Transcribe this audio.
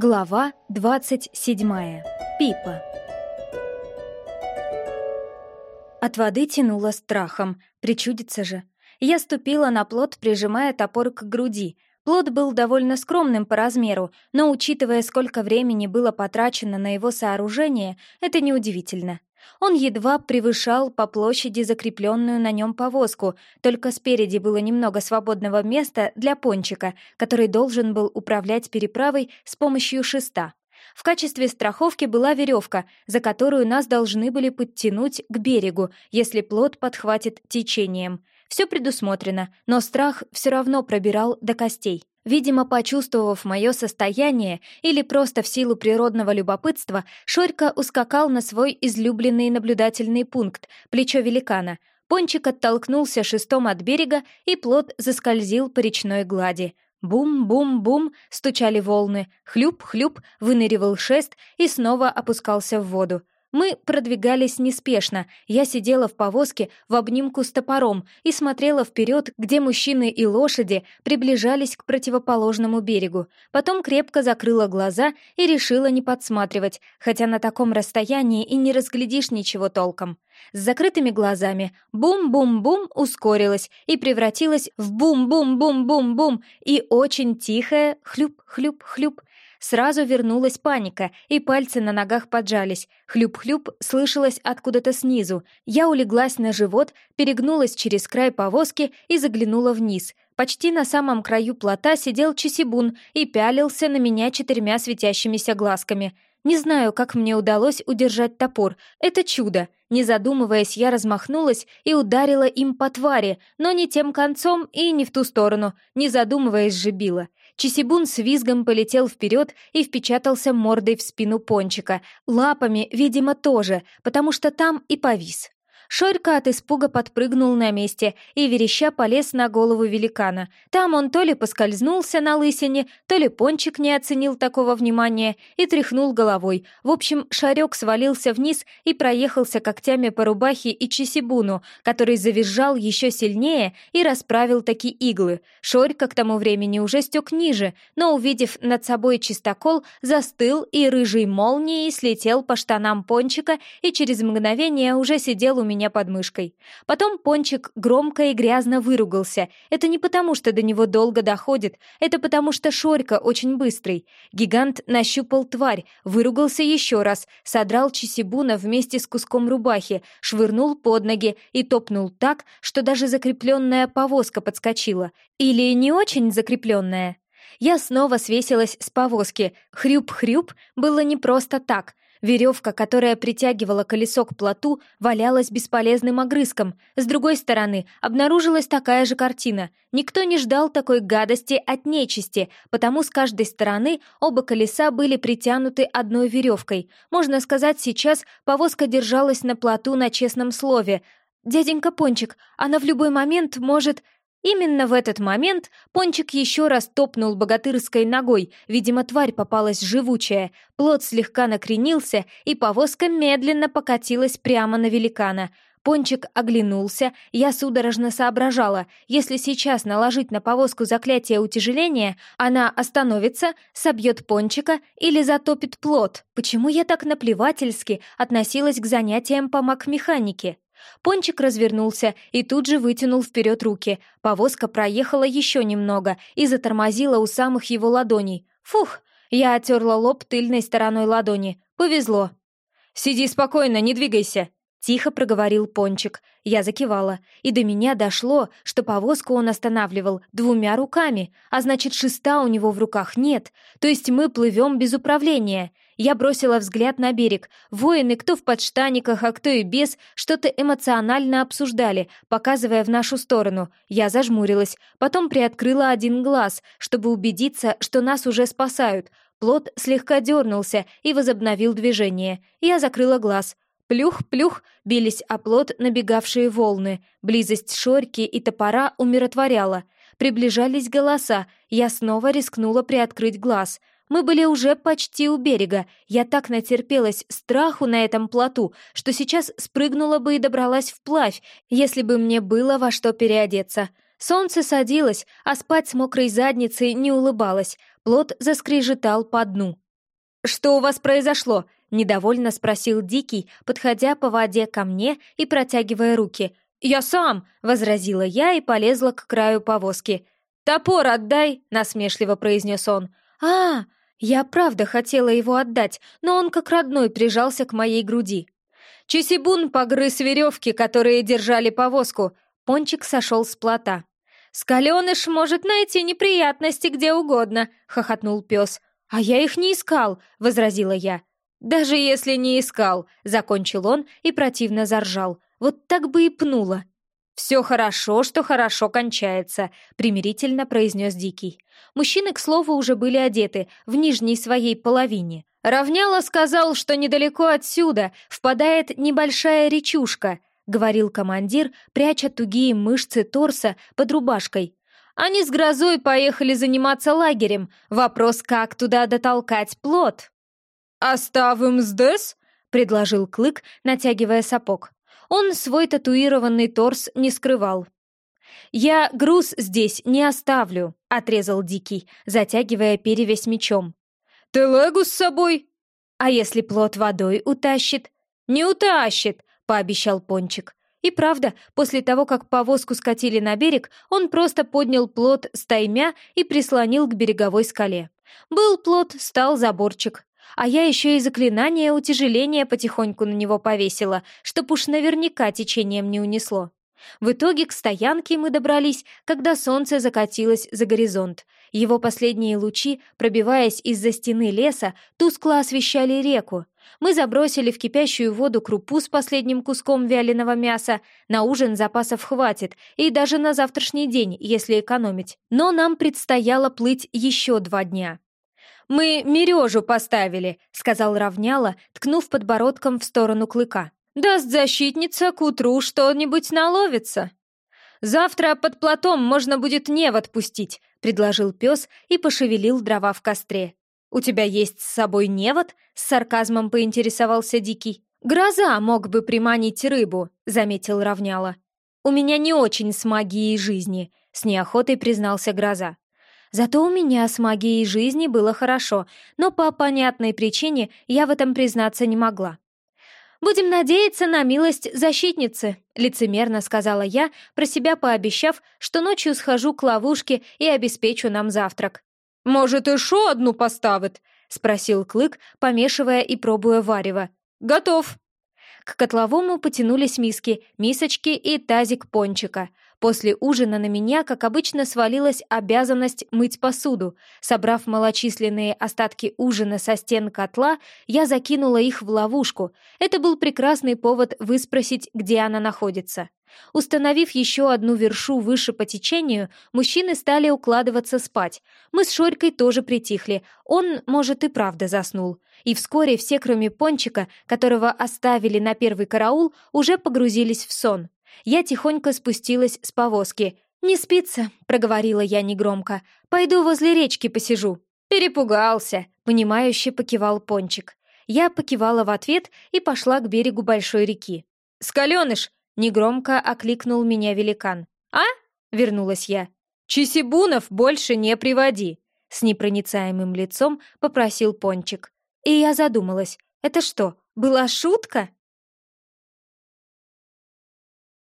Глава 27. Пипа. От воды тянуло страхом, причудится же. Я ступила на плот, прижимая топор к груди. Плот был довольно скромным по размеру, но, учитывая, сколько времени было потрачено на его сооружение, это неудивительно. Он едва превышал по площади закрепленную на нем повозку, только спереди было немного свободного места для пончика, который должен был управлять переправой с помощью шеста. В качестве страховки была веревка, за которую нас должны были подтянуть к берегу, если плот подхватит течением. Все предусмотрено, но страх все равно пробирал до костей. Видимо, почувствовав мое состояние или просто в силу природного любопытства, Шорька ускакал на свой излюбленный наблюдательный пункт — плечо великана. Пончик оттолкнулся шестом от берега, и плот заскользил по речной глади. Бум-бум-бум стучали волны, хлюп-хлюп выныривал шест и снова опускался в воду. Мы продвигались неспешно. Я сидела в повозке в обнимку с топором и смотрела вперед, где мужчины и лошади приближались к противоположному берегу. Потом крепко закрыла глаза и решила не подсматривать, хотя на таком расстоянии и не разглядишь ничего толком. С закрытыми глазами бум-бум-бум ускорилась и превратилась в бум-бум-бум-бум-бум и очень тихое хлюп-хлюп-хлюп Сразу вернулась паника, и пальцы на ногах поджались. Хлюп-хлюп слышалось откуда-то снизу. Я улеглась на живот, перегнулась через край повозки и заглянула вниз. Почти на самом краю плота сидел Чисибун и пялился на меня четырьмя светящимися глазками. Не знаю, как мне удалось удержать топор. Это чудо. Не задумываясь, я размахнулась и ударила им по твари, но не тем концом и не в ту сторону. Не задумываясь, же била. Чисибун с визгом полетел вперед и впечатался мордой в спину пончика, лапами, видимо, тоже, потому что там и повис. Шорька от испуга подпрыгнул на месте и вереща полез на голову великана. Там он то ли поскользнулся на лысине, то ли пончик не оценил такого внимания и тряхнул головой. В общем, шарек свалился вниз и проехался когтями по рубахе и чесибуну, который завизжал еще сильнее и расправил такие иглы. Шорька к тому времени уже стек ниже, но, увидев над собой чистокол, застыл и рыжей молнией слетел по штанам пончика и через мгновение уже сидел у меня меня под мышкой. Потом Пончик громко и грязно выругался. Это не потому, что до него долго доходит, это потому, что Шорька очень быстрый. Гигант нащупал тварь, выругался еще раз, содрал Чисибуна вместе с куском рубахи, швырнул под ноги и топнул так, что даже закрепленная повозка подскочила. Или не очень закрепленная. Я снова свесилась с повозки. Хрюп-хрюп было не просто так. Веревка, которая притягивала колесо к плоту, валялась бесполезным огрызком. С другой стороны, обнаружилась такая же картина. Никто не ждал такой гадости от нечисти, потому с каждой стороны оба колеса были притянуты одной веревкой. Можно сказать, сейчас повозка держалась на плоту на честном слове. «Дяденька Пончик, она в любой момент может...» Именно в этот момент Пончик еще раз топнул богатырской ногой, видимо, тварь попалась живучая, плод слегка накренился, и повозка медленно покатилась прямо на великана. Пончик оглянулся, я судорожно соображала, если сейчас наложить на повозку заклятие утяжеления, она остановится, собьет Пончика или затопит плод. Почему я так наплевательски относилась к занятиям по маг-механике? Пончик развернулся и тут же вытянул вперед руки. Повозка проехала еще немного и затормозила у самых его ладоней. Фух! Я оттерла лоб тыльной стороной ладони. Повезло. «Сиди спокойно, не двигайся!» Тихо проговорил Пончик. Я закивала, и до меня дошло, что повозку он останавливал двумя руками, а значит, шеста у него в руках нет, то есть мы плывем без управления. Я бросила взгляд на берег. Воины, кто в подштаниках, а кто и без, что-то эмоционально обсуждали, показывая в нашу сторону. Я зажмурилась, потом приоткрыла один глаз, чтобы убедиться, что нас уже спасают. Плот слегка дернулся и возобновил движение. Я закрыла глаз. Плюх-плюх бились о плот набегавшие волны. Близость шорьки и топора умиротворяла. Приближались голоса. Я снова рискнула приоткрыть глаз. Мы были уже почти у берега. Я так натерпелась страху на этом плоту, что сейчас спрыгнула бы и добралась вплавь, если бы мне было во что переодеться. Солнце садилось, а спать с мокрой задницей не улыбалось. Плот заскрежетал по дну. «Что у вас произошло?» — недовольно спросил Дикий, подходя по воде ко мне и протягивая руки. «Я сам!» — возразила я и полезла к краю повозки. «Топор отдай!» — насмешливо произнес он. «А, я правда хотела его отдать, но он как родной прижался к моей груди». Чесибун погрыз веревки, которые держали повозку. Пончик сошел с плота. «Скаленыш может найти неприятности где угодно», — хохотнул пес. «А я их не искал», — возразила я. «Даже если не искал», — закончил он и противно заржал. «Вот так бы и пнуло». «Все хорошо, что хорошо кончается», — примирительно произнес Дикий. Мужчины, к слову, уже были одеты в нижней своей половине. Равняло сказал, что недалеко отсюда впадает небольшая речушка, говорил командир, пряча тугие мышцы торса под рубашкой. Они с грозой поехали заниматься лагерем. Вопрос, как туда дотолкать плод. «Оставим здесь?» — предложил Клык, натягивая сапог. Он свой татуированный торс не скрывал. «Я груз здесь не оставлю», — отрезал Дикий, затягивая перевязь мечом. «Ты легу с собой?» «А если плод водой утащит?» «Не утащит», — пообещал Пончик. И правда, после того, как повозку скатили на берег, он просто поднял плод с таймя и прислонил к береговой скале. Был плод, стал заборчик. А я еще и заклинание утяжеления потихоньку на него повесила, чтоб уж наверняка течением не унесло. В итоге к стоянке мы добрались, когда солнце закатилось за горизонт. Его последние лучи, пробиваясь из-за стены леса, тускло освещали реку. Мы забросили в кипящую воду крупу с последним куском вяленого мяса. На ужин запасов хватит, и даже на завтрашний день, если экономить. Но нам предстояло плыть еще два дня. «Мы мережу поставили», — сказал Равняла, ткнув подбородком в сторону клыка. Даст защитница, к утру что-нибудь наловится. Завтра под платом можно будет невод пустить, предложил пес и пошевелил дрова в костре. У тебя есть с собой невод? С сарказмом поинтересовался Дикий. Гроза мог бы приманить рыбу, заметил Равняла. У меня не очень с магией жизни, с неохотой признался Гроза. Зато у меня с магией жизни было хорошо, но по понятной причине я в этом признаться не могла. «Будем надеяться на милость защитницы», — лицемерно сказала я, про себя пообещав, что ночью схожу к ловушке и обеспечу нам завтрак. «Может, еще одну поставит?» — спросил Клык, помешивая и пробуя варево. «Готов». К котловому потянулись миски, мисочки и тазик пончика — После ужина на меня, как обычно, свалилась обязанность мыть посуду. Собрав малочисленные остатки ужина со стен котла, я закинула их в ловушку. Это был прекрасный повод выспросить, где она находится. Установив еще одну вершу выше по течению, мужчины стали укладываться спать. Мы с Шорькой тоже притихли. Он, может, и правда заснул. И вскоре все, кроме Пончика, которого оставили на первый караул, уже погрузились в сон. Я тихонько спустилась с повозки. «Не спится», — проговорила я негромко. «Пойду возле речки посижу». «Перепугался», — понимающе покивал Пончик. Я покивала в ответ и пошла к берегу большой реки. «Скаленыш!» — негромко окликнул меня великан. «А?» — вернулась я. «Чисибунов больше не приводи!» С непроницаемым лицом попросил Пончик. И я задумалась. «Это что, была шутка?»